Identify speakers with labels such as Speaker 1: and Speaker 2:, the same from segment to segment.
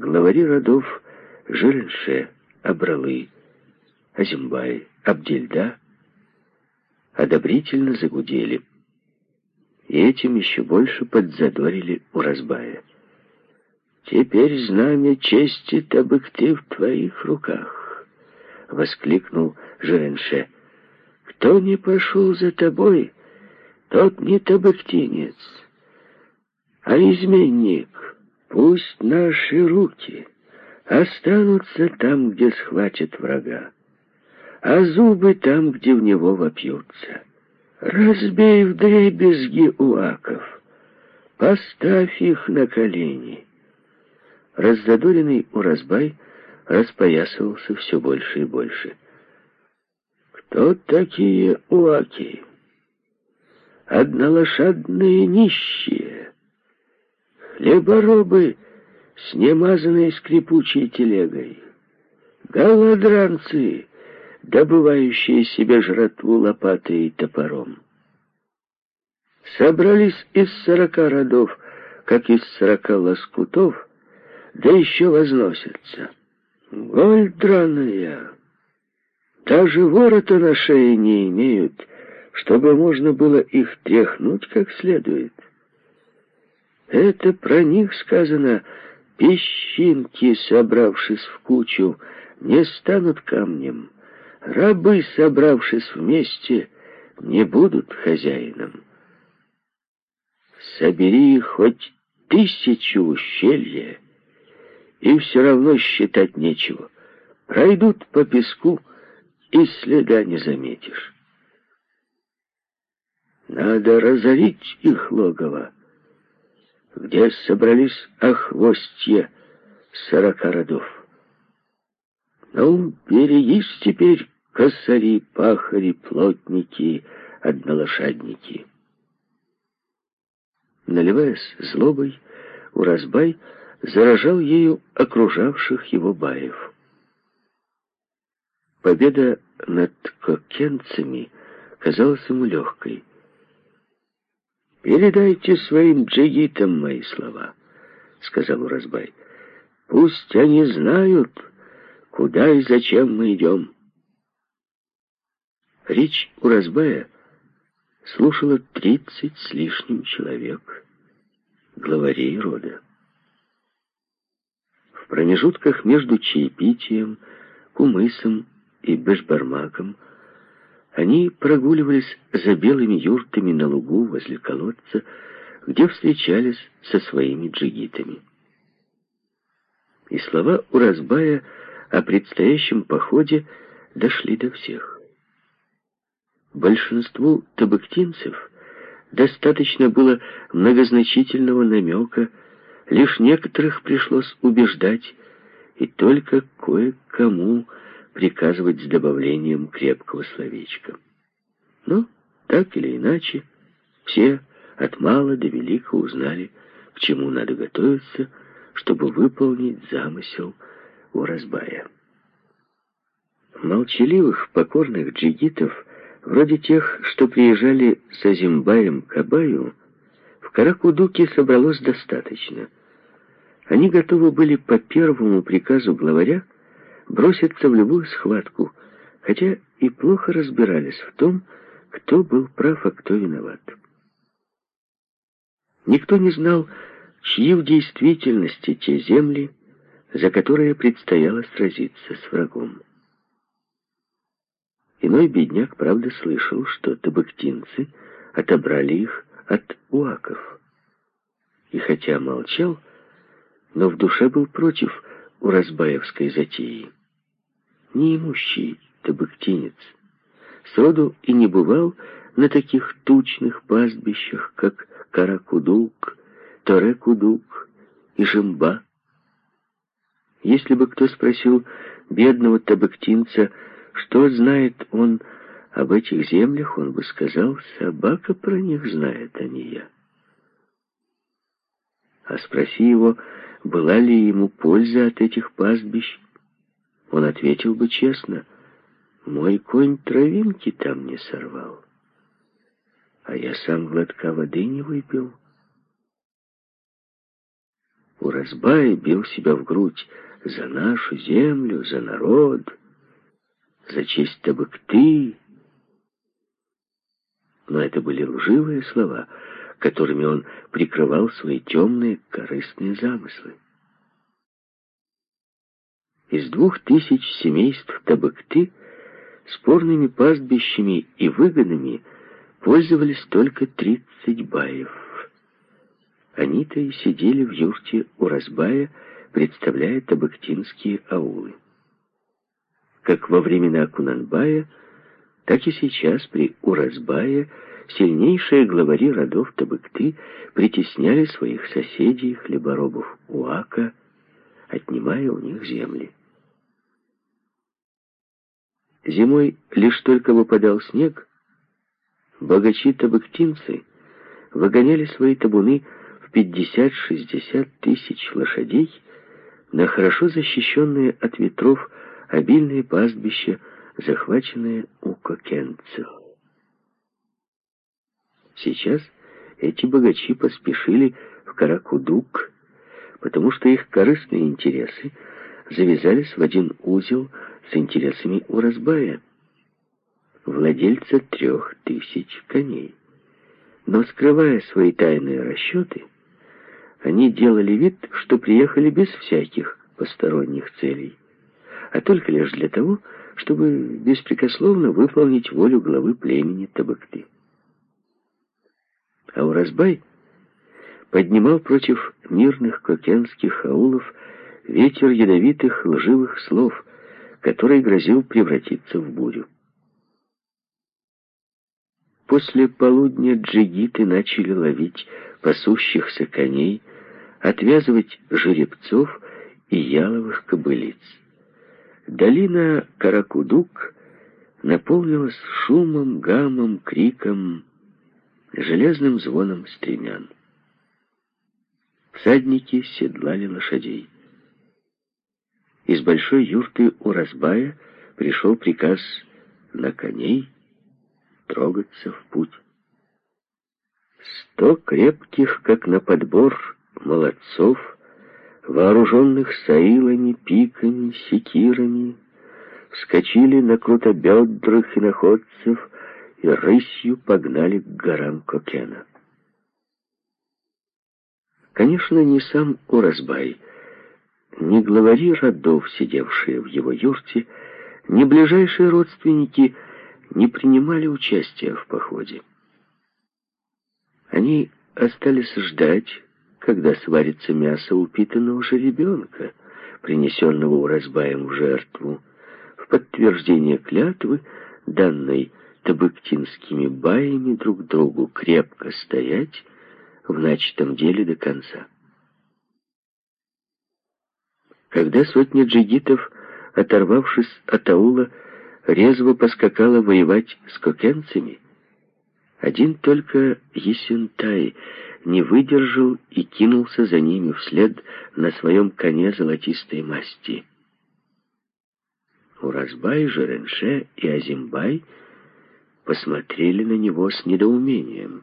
Speaker 1: Главари родов Жиренше, Абралы, Азимбай, Абдельда одобрительно загудели. И этим еще больше подзадорили Уразбая. «Теперь знамя чести Табыкты в твоих руках!» — воскликнул Жиренше. «Кто не пошел за тобой, тот не табыктинец, а изменник. Пусть наши руки останутся там, где схватят врага, а зубы там, где в него вопьются. Разбей в дребезги уаков, поставь их на колени». Раззадоренный Уразбай распоясывался все больше и больше. «Кто такие уаки?» «Однолошадные нищие, хлеборобы с немазанной скрипучей телегой, голодранцы, добывающие себе жратву лопатой и топором. Собрались из сорока родов, как из сорока лоскутов, да еще возносятся. Голь драная. Даже ворота на шее не имеют, чтобы можно было их тряхнуть как следует. Это про них сказано, песчинки, собравшись в кучу, не станут камнем, рабы, собравшись вместе, не будут хозяином. Собери хоть тысячу ущелья, и все равно считать нечего. Пройдут по песку, и следа не заметишь. Надо разорить их логово, где собрались охвостья сорока родов. Ну, берегись теперь, косари, пахари, плотники, однолошадники. Наливаясь злобой, Уразбай заражал ею окружавших его баев. Победа над кокенцами казалась ему легкой. «Передайте своим джигитам мои слова», — сказал Уразбай. «Пусть они знают, куда и зачем мы идем». Речь Уразбая слушала тридцать с лишним человек, главарей рода промежутках между чаепитием, кумысом и бешбармаком они прогуливались за белыми юртами на лугу возле колодца, где встречались со своими джигитами. И слова Уразбая о предстоящем походе дошли до всех. Большинству табыктинцев достаточно было многозначительного намека Лишь некоторых пришлось убеждать, и только кое-кому приказывать с добавлением крепкого словечка. Но, так или иначе, все от мала до велика узнали, к чему надо готовиться, чтобы выполнить замысел у разбая. Молчаливых, покорных джигитов, вроде тех, что приезжали с Азимбаем к Абаю, в Каракудуке собралось достаточно — они готовы были по первому приказу главаря броситься в любую схватку, хотя и плохо разбирались в том, кто был прав, а кто виноват. Никто не знал, чьи в действительности те земли, за которые предстояло сразиться с врагом. Иной бедняк, правда, слышал, что табыктинцы отобрали их от уаков. И хотя молчал, но в душе был против уразбаевской затеи. Неимущий табыктинец сроду и не бывал на таких тучных пастбищах, как Каракудук, Торекудук и Жимба. Если бы кто спросил бедного табыктинца, что знает он об этих землях, он бы сказал, собака про них знает, а не я. А спроси его, была ли ему польза от этих пастбищ, он ответил бы честно, «Мой конь травинки там не сорвал, а я сам глотка воды не выпил». Уразбай бил себя в грудь за нашу землю, за народ, за честь Табыкты. Но это были лживые слова, которыми он прикрывал свои темные корыстные замыслы. Из двух тысяч семейств Табыкты спорными пастбищами и выгонами пользовались только тридцать баев. Они-то и сидели в юрте у разбая, представляя табыктинские аулы. Как во времена Кунанбая, так и сейчас при Уразбае сильнейшие главари родов Табыкты притесняли своих соседей, хлеборобов Уака, отнимая у них земли. Зимой лишь только выпадал снег, богачи-табыктинцы выгоняли свои табуны в 50-60 тысяч лошадей на хорошо защищенные от ветров обильные пастбища, захваченные у кокенцев. Сейчас эти богачи поспешили в Каракудук, потому что их корыстные интересы завязались в один узел с интересами Уразбая, владельца трех тысяч коней. Но, скрывая свои тайные расчеты, они делали вид, что приехали без всяких посторонних целей, а только лишь для того, чтобы беспрекословно выполнить волю главы племени Табакты. А Уразбай поднимал против мирных кокенских аулов ветер ядовитых лживых слов, который грозил превратиться в бурю. После полудня джигиты начали ловить пасущихся коней, отвязывать жеребцов и яловых кобылиц. Долина Каракудук наполнилась шумом, гамом, криком, железным звоном стремян. Всадники седлали лошадей. Из большой юрты у разбая пришел приказ на коней трогаться в путь. Сто крепких, как на подбор, молодцов, вооруженных саилами, пиками, секирами, вскочили на крутобедрых иноходцев и рысью погнали к горам Кокена. Конечно, не сам Уразбай, ни главари родов, сидевшие в его юрте, ни ближайшие родственники не принимали участия в походе. Они остались ждать, когда сварится мясо упитанного жеребенка, принесенного Уразбаем в жертву, в подтверждение клятвы, данной табыктинскими баями друг другу крепко стоять в начатом деле до конца. Когда сотня джигитов, оторвавшись от аула, резво поскакала воевать с кокенцами, один только Есентай не выдержал и кинулся за ними вслед на своем коне золотистой масти. Уразбай, Жеренше и Азимбай посмотрели на него с недоумением.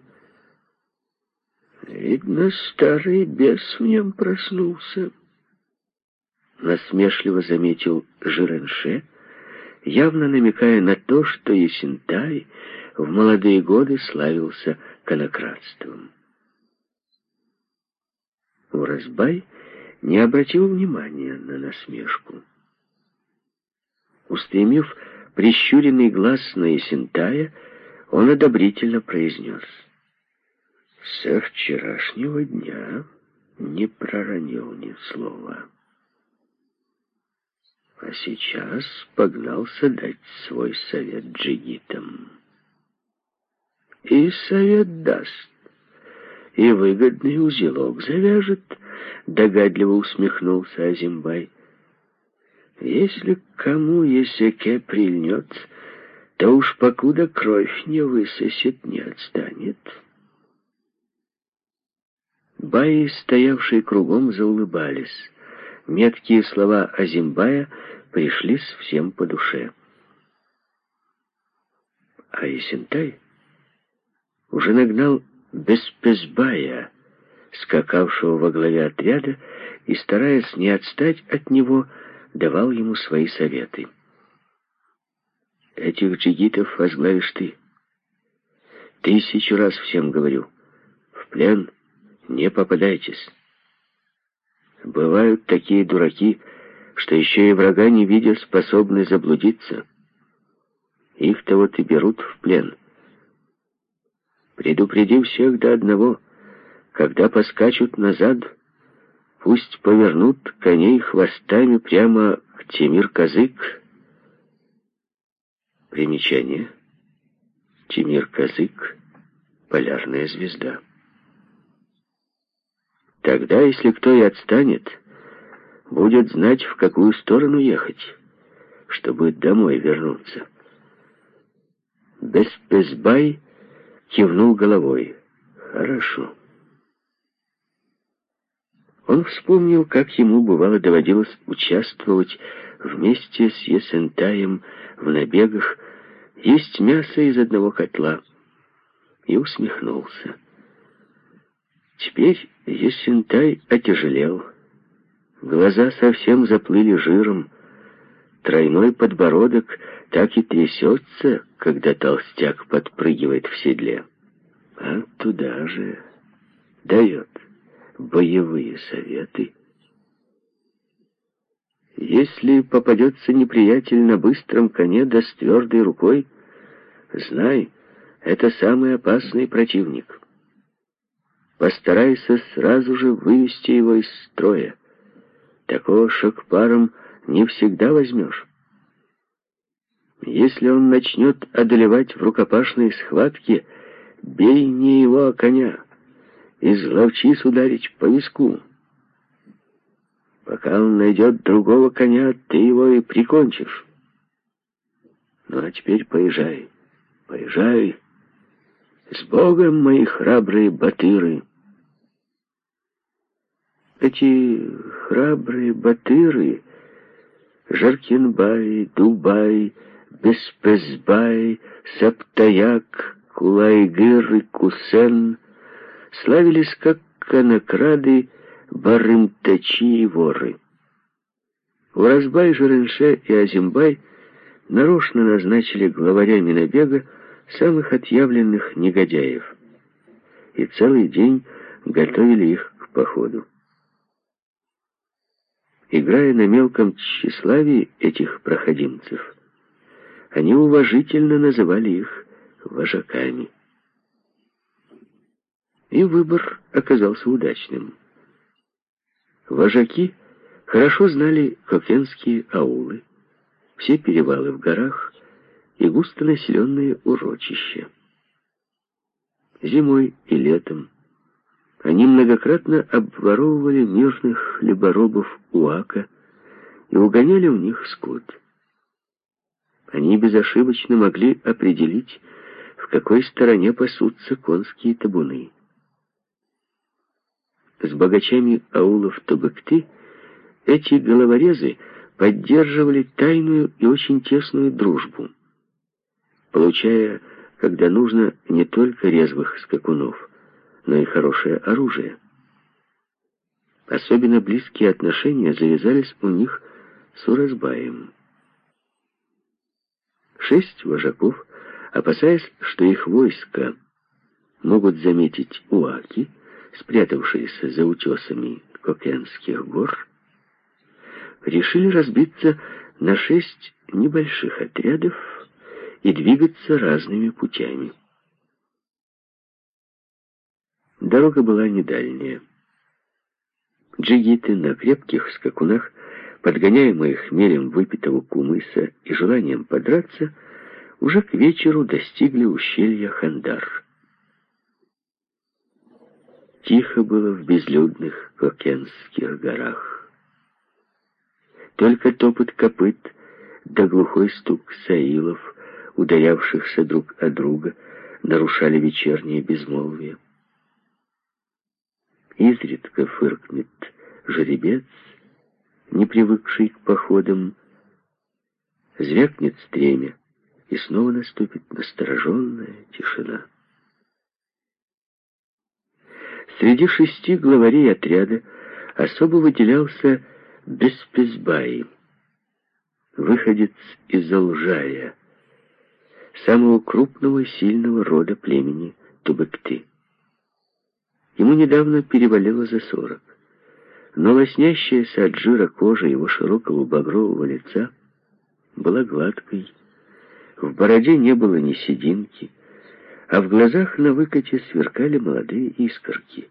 Speaker 1: «Видно, старый бес в нем проснулся», насмешливо заметил Жиренше, явно намекая на то, что Есентай в молодые годы славился конократством. Уразбай не обратил внимания на насмешку. Устремив прищуренный глаз на Есентая, он одобрительно произнес. «Со вчерашнего дня не проронил ни слова» а сейчас погнался дать свой совет джигитам. И совет даст, и выгодный узелок завяжет, догадливо усмехнулся Азимбай. Если к кому Есеке прильнет, то уж покуда кровь не высосет, не отстанет. Баи, стоявшие кругом, заулыбались. Меткие слова Азимбая пришлись всем по душе. А Исентай уже нагнал Беспезбая скакавшего во главе отряда, и, стараясь не отстать от него, давал ему свои советы. «Этих джигитов возглавишь ты. Тысячу раз всем говорю. В плен не попадайтесь. Бывают такие дураки, что еще и врага не видя способны заблудиться. Их-то вот и берут в плен. Предупреди всех до одного, когда поскачут назад, пусть повернут коней хвостами прямо к Тимир-Казык. Примечание. Тимир-Казык — полярная звезда. Тогда, если кто и отстанет, будет знать, в какую сторону ехать, чтобы домой вернуться. Беспезбай кивнул головой. «Хорошо». Он вспомнил, как ему бывало доводилось участвовать вместе с Есентаем в набегах, есть мясо из одного котла, и усмехнулся. Теперь Есентай отяжелел. Глаза совсем заплыли жиром. Тройной подбородок так и трясется, когда толстяк подпрыгивает в седле. А туда же дает боевые советы. Если попадется неприятель на быстром коне да с твердой рукой, знай, это самый опасный противник. Постарайся сразу же вывести его из строя. Такого шокпаром не всегда возьмешь. Если он начнет одолевать в рукопашной схватке, бей не его, а коня. Изловчись ударить по виску. Пока он найдет другого коня, ты его и прикончишь. Ну а теперь поезжай, поезжай. С Богом, мои храбрые батыры. Эти храбрые батыры, Жаркинбай, Дубай, Беспезбай, Саптаяк, Кулайгыр и Кусен славились как конокрады, барымтачи и воры. Уразбай, Жеренше и Азимбай нарочно назначили главарями набега самых отъявленных негодяев и целый день готовили их к походу. Играя на мелком тщеславии этих проходимцев, они уважительно называли их вожаками. И выбор оказался удачным. Вожаки хорошо знали кокенские аулы, все перевалы в горах и густонаселенные урочища. Зимой и летом они многократно обворовывали мирных хлеборобов Уака и угоняли у них скот. Они безошибочно могли определить, в какой стороне пасутся конские табуны. С богачами аулов Тобыкты эти головорезы поддерживали тайную и очень тесную дружбу, получая, когда нужно, не только резвых скакунов, но и хорошее оружие. Особенно близкие отношения завязались у них с Уразбаем. Шесть вожаков, опасаясь, что их войска могут заметить уаки, спрятавшиеся за утесами Кокенских гор, решили разбиться на шесть небольших отрядов и двигаться разными путями. Дорога была недальняя. Джигиты на крепких скакунах, подгоняемые хмелем выпитого кумыса и желанием подраться, уже к вечеру достигли ущелья Хандар. Тихо было в безлюдных Кокенских горах. Только топот копыт да глухой стук саилов, ударявшихся друг о друга, нарушали вечернее безмолвие. Изредка фыркнет жеребец, не привыкший к походам, звякнет стремя, и снова наступит настороженная тишина. Среди шести главарей отряда особо выделялся Беспезбай, выходец из Алжая, самого крупного и сильного рода племени Тубекты. Ему недавно перевалило за сорок, но лоснящаяся от жира кожа его широкого багрового лица была гладкой, в бороде не было ни сединки, а в глазах на выкате сверкали молодые искорки.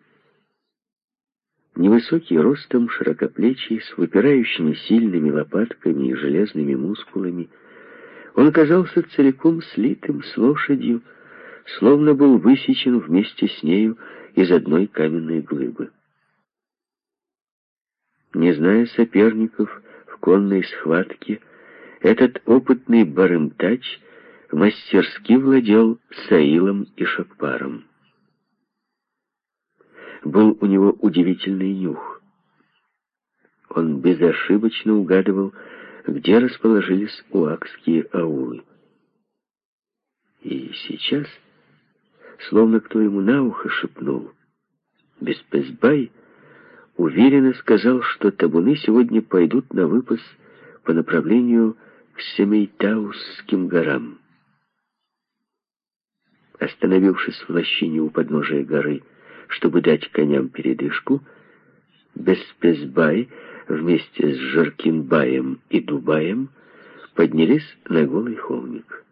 Speaker 1: Невысокий ростом, широкоплечий, с выпирающими сильными лопатками и железными мускулами, он казался целиком слитым с лошадью, словно был высечен вместе с нею из одной каменной глыбы. Не зная соперников в конной схватке, этот опытный барымтач мастерски владел Саилом и Шакпаром. Был у него удивительный нюх. Он безошибочно угадывал, где расположились уакские аулы. И сейчас, словно кто ему на ухо шепнул, Беспезбай уверенно сказал, что табуны сегодня пойдут на выпас по направлению к Семейтаусским горам. Остановившись в лощине у подножия горы, чтобы дать коням передышку, Беспезбай вместе с Жаркинбаем и Дубаем поднялись на голый холмик.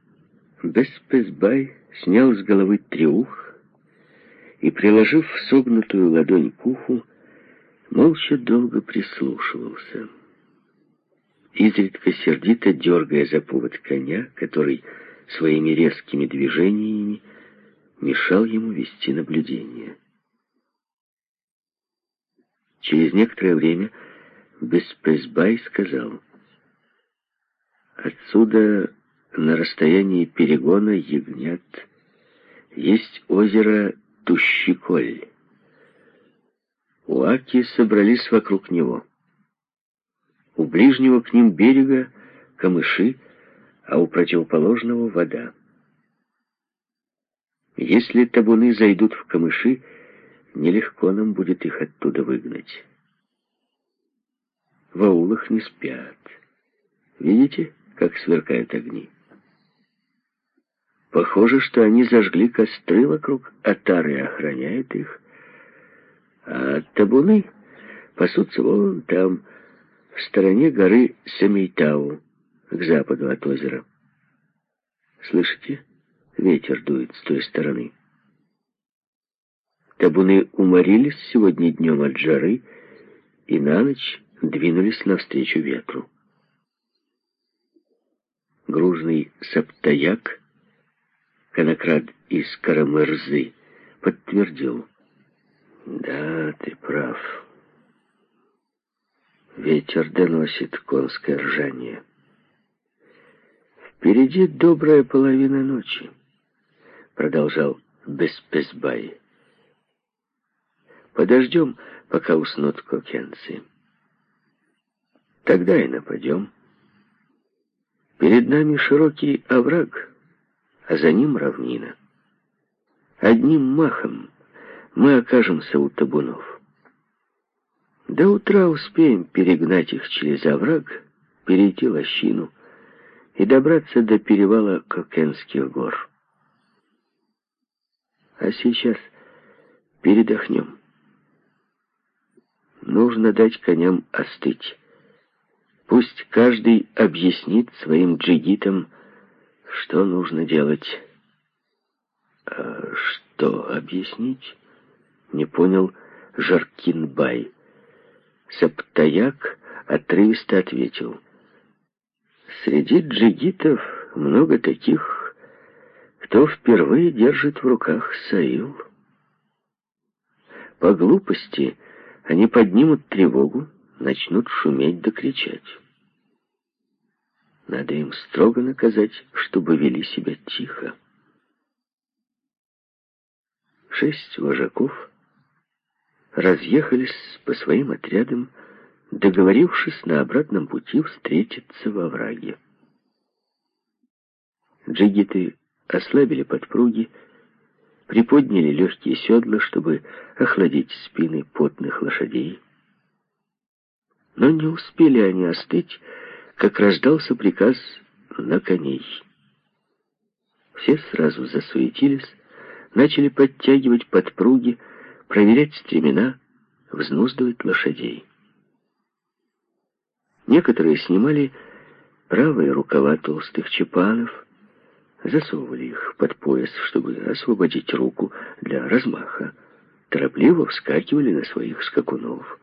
Speaker 1: Беспезбай снял с головы треух и, приложив согнутую ладонь к уху, молча долго прислушивался изредка сердито дергая за повод коня, который своими резкими движениями мешал ему вести наблюдение. Через некоторое время Беспресбай сказал, «Отсюда, на расстоянии перегона ягнят, есть озеро Тущиколь. Уаки собрались вокруг него». У ближнего к ним берега камыши, а у противоположного вода. Если табуны зайдут в камыши, нелегко нам будет их оттуда выгнать. В аулах не спят. Видите, как сверкают огни? Похоже, что они зажгли костры вокруг отары и охраняют их. А табуны пасутся вон там, в стороне горы Семейтау, к западу от озера. Слышите? Ветер дует с той стороны. Табуны уморились сегодня днем от жары и на ночь двинулись навстречу ветру. Грузный саптаяк, конокрад из Карамырзы, подтвердил. «Да, ты прав». Ветер доносит конское ржание. «Впереди добрая половина ночи», — продолжал Беспесбай. «Подождем, пока уснут кокенцы. Тогда и нападем. Перед нами широкий овраг, а за ним равнина. Одним махом мы окажемся у табунов. До утра успеем перегнать их через овраг, перейти лощину и добраться до перевала Кокенских гор. А сейчас передохнем. Нужно дать коням остыть. Пусть каждый объяснит своим джигитам, что нужно делать. А что объяснить? Не понял Жаркинбай. Саптаяк отрывисто ответил. Среди джигитов много таких, кто впервые держит в руках Саил. По глупости они поднимут тревогу, начнут шуметь да кричать. Надо им строго наказать, чтобы вели себя тихо. Шесть вожаков разъехались по своим отрядам, договорившись на обратном пути встретиться во враге. Джигиты ослабили подпруги приподняли легкие седла, чтобы охладить спины потных лошадей. Но не успели они остыть, как раздался приказ на коней. Все сразу засуетились, начали подтягивать подпруги, проверять стремена, взнуздывать лошадей. Некоторые снимали правые рукава толстых чепанов, засовывали их под пояс, чтобы освободить руку для размаха, торопливо вскакивали на своих скакунов.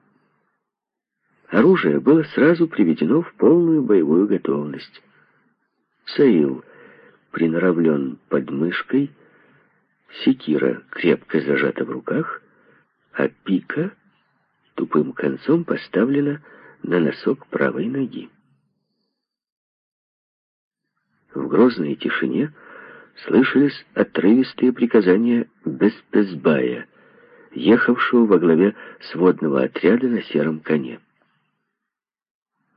Speaker 1: Оружие было сразу приведено в полную боевую готовность. Саил приноровлен под мышкой, секира крепко зажата в руках, а пика тупым концом поставлена на носок правой ноги. В грозной тишине слышались отрывистые приказания Беспезбая, ехавшего во главе сводного отряда на сером коне.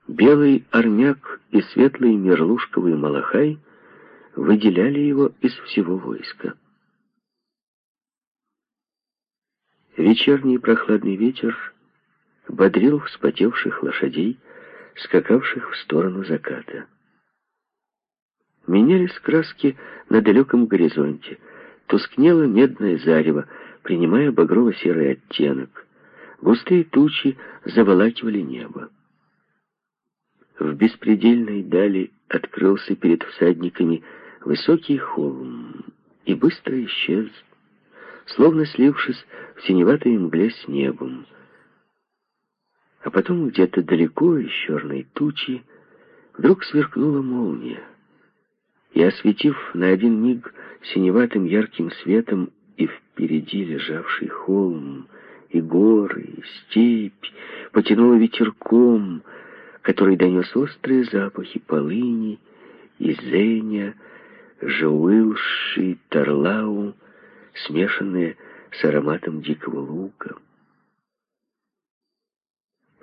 Speaker 1: Белый армяк и светлый мерлушковый малахай выделяли его из всего войска. Вечерний прохладный ветер бодрил вспотевших лошадей, скакавших в сторону заката. Менялись краски на далеком горизонте, тускнело медное зарево, принимая багрово-серый оттенок. Густые тучи заволакивали небо. В беспредельной дали открылся перед всадниками высокий холм и быстро исчез, словно слившись в синеватой мгле с небом. А потом где-то далеко из черной тучи вдруг сверкнула молния, и, осветив на один миг синеватым ярким светом и впереди лежавший холм, и горы, и степь, потянула ветерком, который донес острые запахи полыни, изеня, жауылши, тарлау, смешанные с ароматом дикого лука.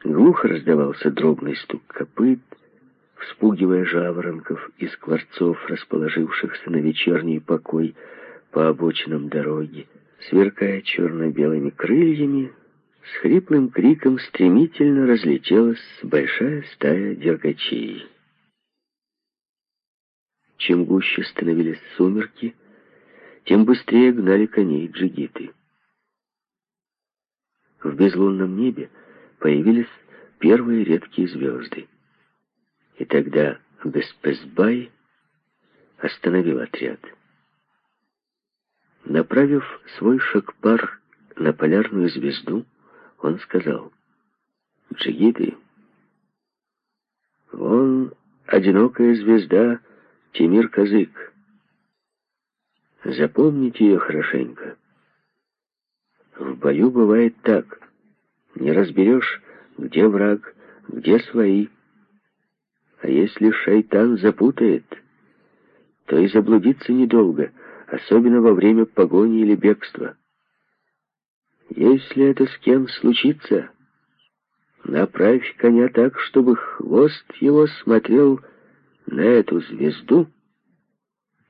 Speaker 1: Глухо раздавался дробный стук копыт, вспугивая жаворонков и скворцов, расположившихся на вечерний покой по обочинам дороги. Сверкая черно-белыми крыльями, с хриплым криком стремительно разлетелась большая стая дергачей. Чем гуще становились сумерки, тем быстрее гнали коней джигиты. В безлунном небе появились первые редкие звезды. И тогда Беспесбай остановил отряд. Направив свой шагпар на полярную звезду, он сказал, «Джигиты, вон одинокая звезда Тимир-Казык. Запомните ее хорошенько. В бою бывает так. Не разберешь, где враг, где свои. А если шайтан запутает, то и заблудиться недолго, особенно во время погони или бегства. Если это с кем случится, направь коня так, чтобы хвост его смотрел на эту звезду,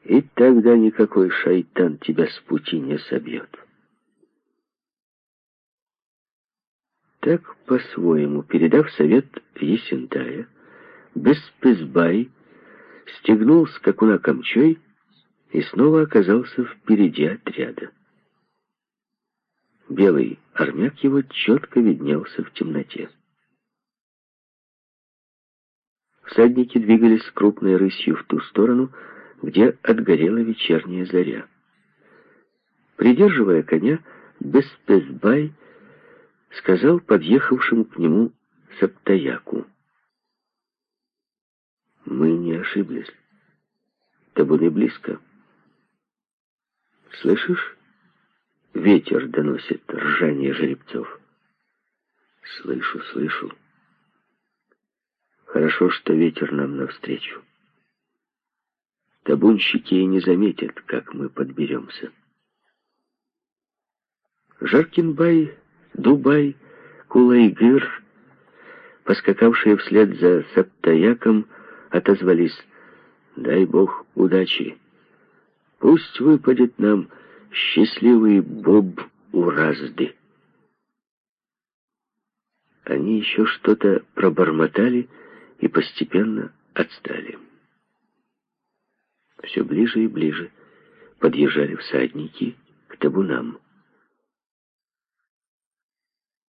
Speaker 1: и тогда никакой шайтан тебя с пути не собьет. Так, по-своему, передав совет Есентая, Беспезбай стегнул скакуна камчой и снова оказался впереди отряда. Белый армяк его четко виднелся в темноте. Всадники двигались крупной рысью в ту сторону, где отгорела вечерняя заря. Придерживая коня, Беспезбай сказал подъехавшему к нему Саптаяку. Мы не ошиблись. Табуны близко. Слышишь? Ветер доносит ржание жеребцов. Слышу, слышу. Хорошо, что ветер нам навстречу. Табунщики и не заметят, как мы подберемся. Жаркинбай, Дубай, Кулайгыр, поскакавшие вслед за Саптаяком, отозвались «Дай Бог удачи! Пусть выпадет нам счастливый Боб Уразды. Они еще что-то пробормотали и постепенно отстали. Все ближе и ближе подъезжали всадники к табунам.